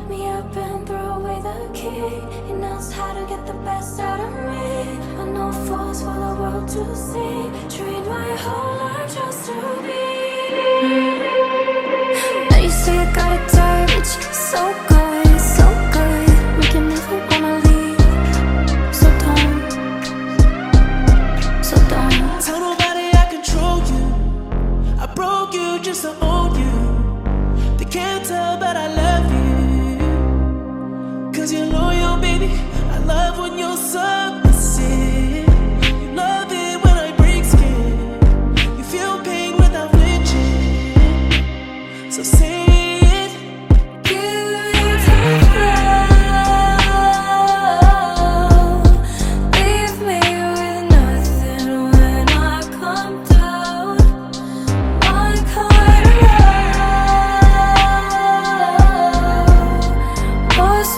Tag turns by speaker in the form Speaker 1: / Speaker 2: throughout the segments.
Speaker 1: lock me up and throw away the key. He knows how to get the best out of me. I know
Speaker 2: fools
Speaker 1: will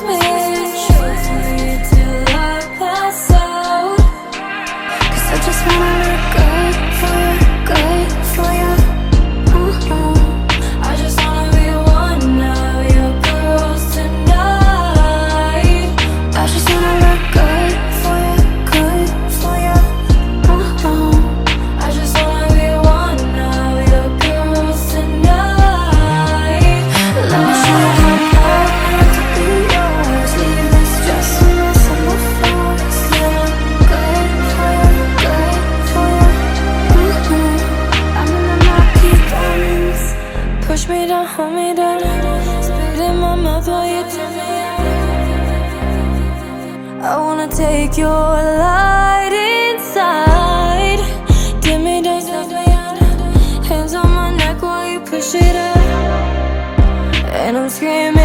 Speaker 1: me. hold me down. Spit in my mouth while you turn me out. I wanna take your light inside. Give me down. Hands on my neck while you push it up, And I'm screaming.